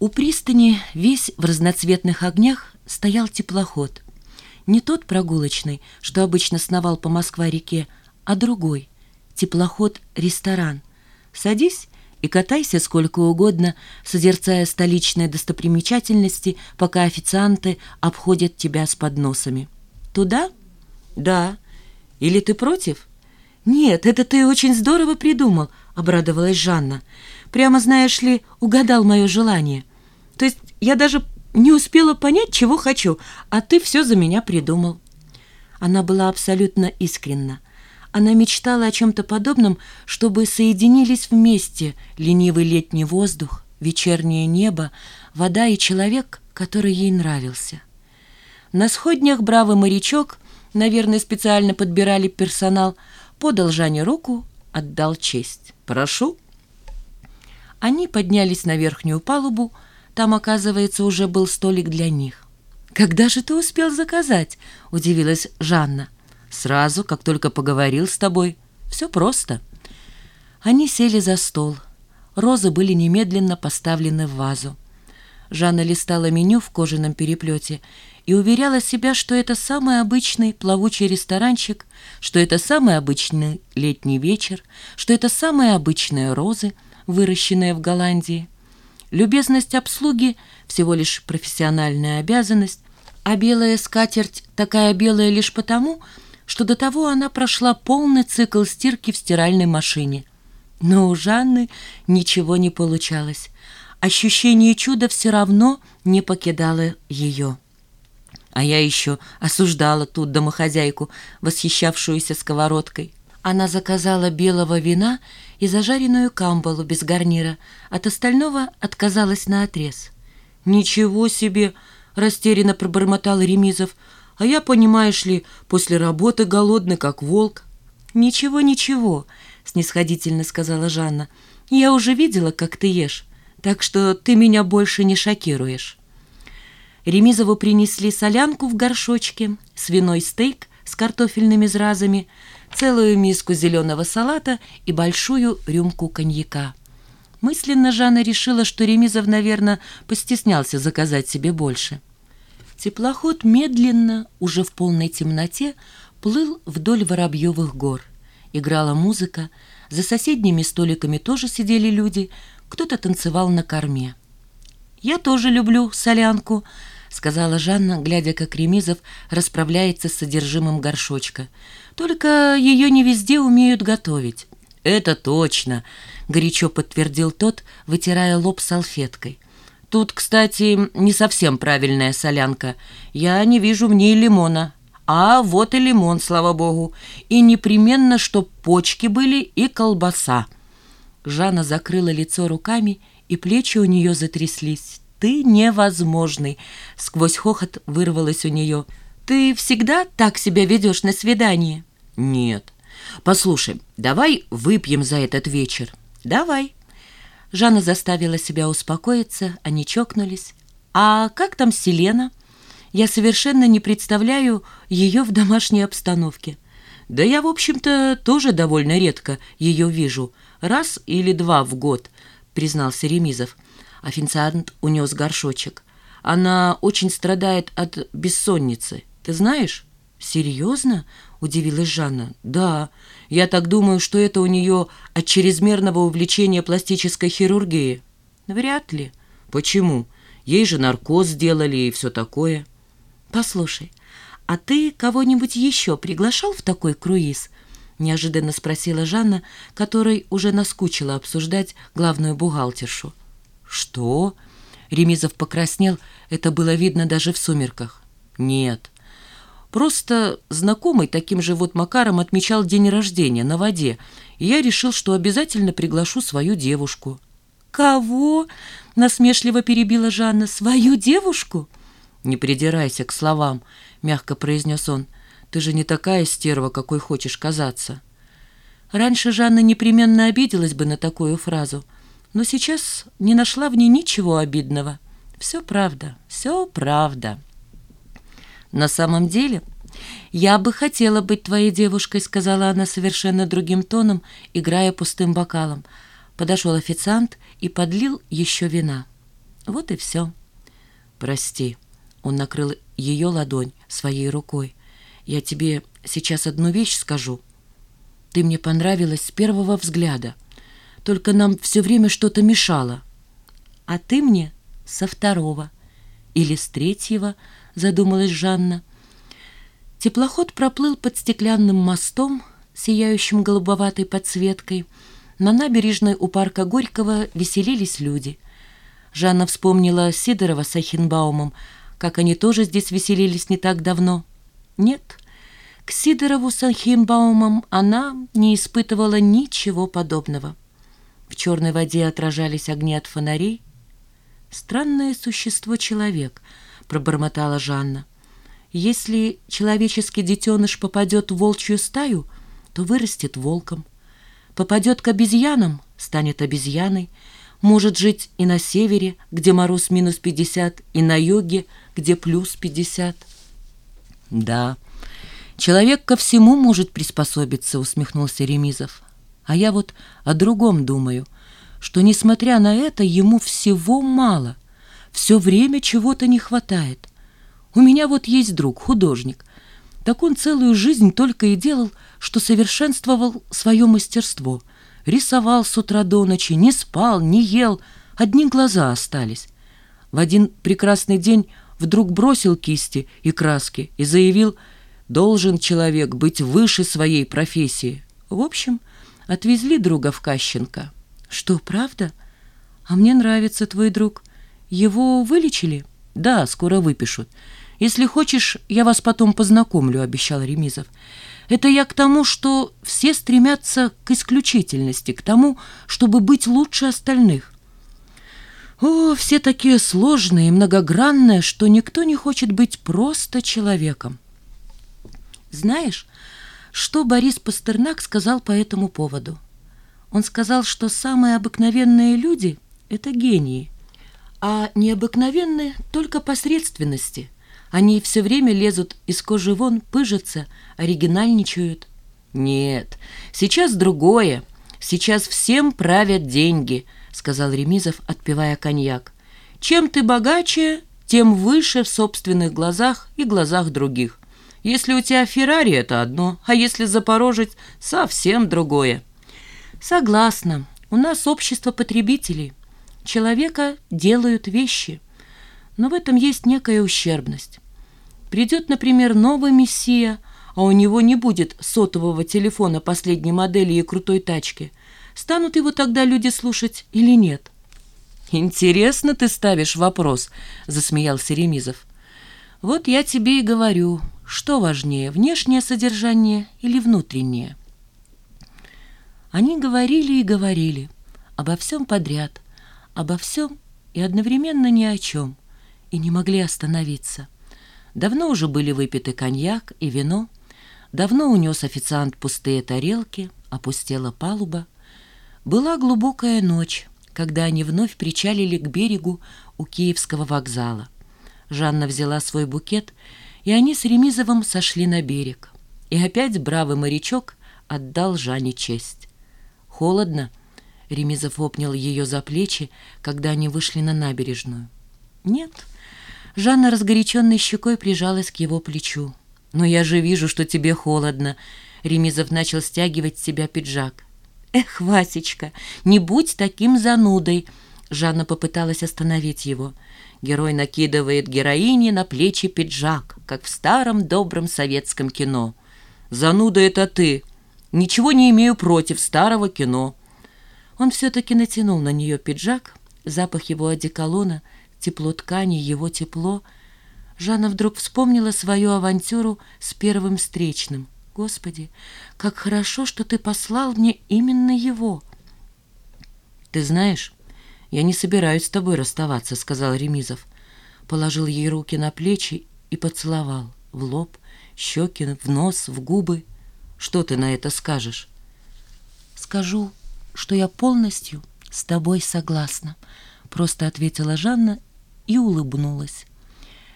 У пристани весь в разноцветных огнях стоял теплоход. Не тот прогулочный, что обычно сновал по Москва-реке, а другой — теплоход-ресторан. Садись и катайся сколько угодно, созерцая столичные достопримечательности, пока официанты обходят тебя с подносами. Туда? Да. Или ты против? Нет, это ты очень здорово придумал, обрадовалась Жанна. Прямо, знаешь ли, угадал мое желание. То есть я даже не успела понять, чего хочу, а ты все за меня придумал. Она была абсолютно искренна. Она мечтала о чем-то подобном, чтобы соединились вместе ленивый летний воздух, вечернее небо, вода и человек, который ей нравился. На сходнях бравый морячок, наверное, специально подбирали персонал, подал Жанне руку, отдал честь. «Прошу». Они поднялись на верхнюю палубу, там, оказывается, уже был столик для них. «Когда же ты успел заказать?» — удивилась Жанна. «Сразу, как только поговорил с тобой. Все просто». Они сели за стол. Розы были немедленно поставлены в вазу. Жанна листала меню в кожаном переплете и уверяла себя, что это самый обычный плавучий ресторанчик, что это самый обычный летний вечер, что это самые обычные розы, выращенные в Голландии. Любезность обслуги – всего лишь профессиональная обязанность, а белая скатерть такая белая лишь потому, что до того она прошла полный цикл стирки в стиральной машине. Но у Жанны ничего не получалось. Ощущение чуда все равно не покидало ее. А я еще осуждала тут домохозяйку, восхищавшуюся сковородкой. Она заказала белого вина и зажаренную камбалу без гарнира, от остального отказалась наотрез. «Ничего себе!» — растерянно пробормотал Ремизов. «А я, понимаешь ли, после работы голодный, как волк». «Ничего, ничего», — снисходительно сказала Жанна. «Я уже видела, как ты ешь, так что ты меня больше не шокируешь». Ремизову принесли солянку в горшочке, свиной стейк с картофельными зразами — целую миску зеленого салата и большую рюмку коньяка. Мысленно Жанна решила, что Ремизов, наверное, постеснялся заказать себе больше. Теплоход медленно, уже в полной темноте, плыл вдоль Воробьевых гор. Играла музыка, за соседними столиками тоже сидели люди, кто-то танцевал на корме. «Я тоже люблю солянку», — сказала Жанна, глядя, как Ремизов расправляется с содержимым горшочка. «Только ее не везде умеют готовить». «Это точно», — горячо подтвердил тот, вытирая лоб салфеткой. «Тут, кстати, не совсем правильная солянка. Я не вижу в ней лимона». «А вот и лимон, слава богу. И непременно, чтоб почки были и колбаса». Жанна закрыла лицо руками, и плечи у нее затряслись ты невозможный!» Сквозь хохот вырвалось у нее. «Ты всегда так себя ведешь на свидание?» «Нет. Послушай, давай выпьем за этот вечер». «Давай». Жанна заставила себя успокоиться, они чокнулись. «А как там Селена?» «Я совершенно не представляю ее в домашней обстановке». «Да я, в общем-то, тоже довольно редко ее вижу. Раз или два в год», — признался Ремизов. Официант унес горшочек. Она очень страдает от бессонницы. Ты знаешь? Серьезно? Удивилась Жанна. Да, я так думаю, что это у нее от чрезмерного увлечения пластической хирургией. Вряд ли. Почему? Ей же наркоз сделали и все такое. Послушай, а ты кого-нибудь еще приглашал в такой круиз? Неожиданно спросила Жанна, которой уже наскучило обсуждать главную бухгалтершу. «Что?» Ремизов покраснел, это было видно даже в сумерках. «Нет. Просто знакомый таким же вот Макаром отмечал день рождения на воде, и я решил, что обязательно приглашу свою девушку». «Кого?» — насмешливо перебила Жанна. «Свою девушку?» «Не придирайся к словам», — мягко произнес он. «Ты же не такая стерва, какой хочешь казаться». Раньше Жанна непременно обиделась бы на такую фразу — но сейчас не нашла в ней ничего обидного. Все правда, все правда. На самом деле, я бы хотела быть твоей девушкой, сказала она совершенно другим тоном, играя пустым бокалом. Подошел официант и подлил еще вина. Вот и все. Прости. Он накрыл ее ладонь своей рукой. Я тебе сейчас одну вещь скажу. Ты мне понравилась с первого взгляда. Только нам все время что-то мешало. А ты мне со второго. Или с третьего, задумалась Жанна. Теплоход проплыл под стеклянным мостом, сияющим голубоватой подсветкой. На набережной у парка Горького веселились люди. Жанна вспомнила Сидорова с Ахенбаумом, как они тоже здесь веселились не так давно. Нет, к Сидорову с Ахенбаумом она не испытывала ничего подобного. В черной воде отражались огни от фонарей. «Странное существо человек», — пробормотала Жанна. Если человеческий детеныш попадет в волчью стаю, то вырастет волком. Попадет к обезьянам, станет обезьяной. Может жить и на севере, где мороз минус пятьдесят, и на юге, где плюс пятьдесят. Да, человек ко всему может приспособиться, усмехнулся Ремизов. А я вот о другом думаю, что, несмотря на это, ему всего мало. Все время чего-то не хватает. У меня вот есть друг, художник. Так он целую жизнь только и делал, что совершенствовал свое мастерство. Рисовал с утра до ночи, не спал, не ел, одни глаза остались. В один прекрасный день вдруг бросил кисти и краски и заявил, должен человек быть выше своей профессии. В общем, отвезли друга в Кащенко. Что, правда? А мне нравится твой друг. Его вылечили? Да, скоро выпишут. «Если хочешь, я вас потом познакомлю», — обещал Ремизов. «Это я к тому, что все стремятся к исключительности, к тому, чтобы быть лучше остальных». О, все такие сложные и многогранные, что никто не хочет быть просто человеком. Знаешь, что Борис Пастернак сказал по этому поводу? Он сказал, что самые обыкновенные люди — это гении, а необыкновенные — только посредственности — они все время лезут из кожи вон, пыжатся, оригинальничают. Нет, сейчас другое. Сейчас всем правят деньги, сказал Ремизов, отпивая коньяк. Чем ты богаче, тем выше в собственных глазах и глазах других. Если у тебя Феррари, это одно, а если Запорожец, совсем другое. Согласна, у нас общество потребителей. Человека делают вещи – но в этом есть некая ущербность. Придет, например, новый мессия, а у него не будет сотового телефона последней модели и крутой тачки. Станут его тогда люди слушать или нет? «Интересно ты ставишь вопрос», — засмеялся Ремизов. «Вот я тебе и говорю, что важнее, внешнее содержание или внутреннее?» Они говорили и говорили обо всем подряд, обо всем и одновременно ни о чем и не могли остановиться. Давно уже были выпиты коньяк и вино, давно унес официант пустые тарелки, опустела палуба. Была глубокая ночь, когда они вновь причалили к берегу у Киевского вокзала. Жанна взяла свой букет, и они с Ремизовым сошли на берег. И опять бравый морячок отдал Жанне честь. «Холодно?» — Ремизов обнял ее за плечи, когда они вышли на набережную. «Нет», Жанна разгоряченной щекой прижалась к его плечу. «Но я же вижу, что тебе холодно». Ремизов начал стягивать с себя пиджак. «Эх, Васечка, не будь таким занудой!» Жанна попыталась остановить его. Герой накидывает героине на плечи пиджак, как в старом добром советском кино. «Зануда это ты! Ничего не имею против старого кино!» Он все-таки натянул на нее пиджак, запах его одеколона — тепло ткани, его тепло. Жанна вдруг вспомнила свою авантюру с первым встречным. «Господи, как хорошо, что ты послал мне именно его!» «Ты знаешь, я не собираюсь с тобой расставаться», — сказал Ремизов. Положил ей руки на плечи и поцеловал в лоб, щеки, в нос, в губы. «Что ты на это скажешь?» «Скажу, что я полностью с тобой согласна», — просто ответила Жанна и улыбнулась.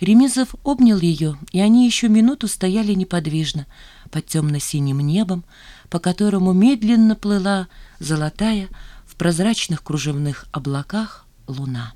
Ремизов обнял ее, и они еще минуту стояли неподвижно под темно-синим небом, по которому медленно плыла золотая прозрачных кружевных облаках луна.